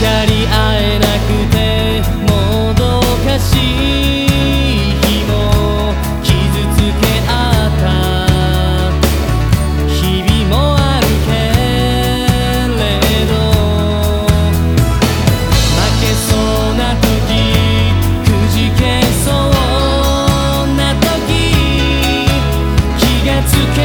り合えなくてもどかしい日も傷つけ合った。日々もあるけれど負けそうな時くじけそうな時気がつけ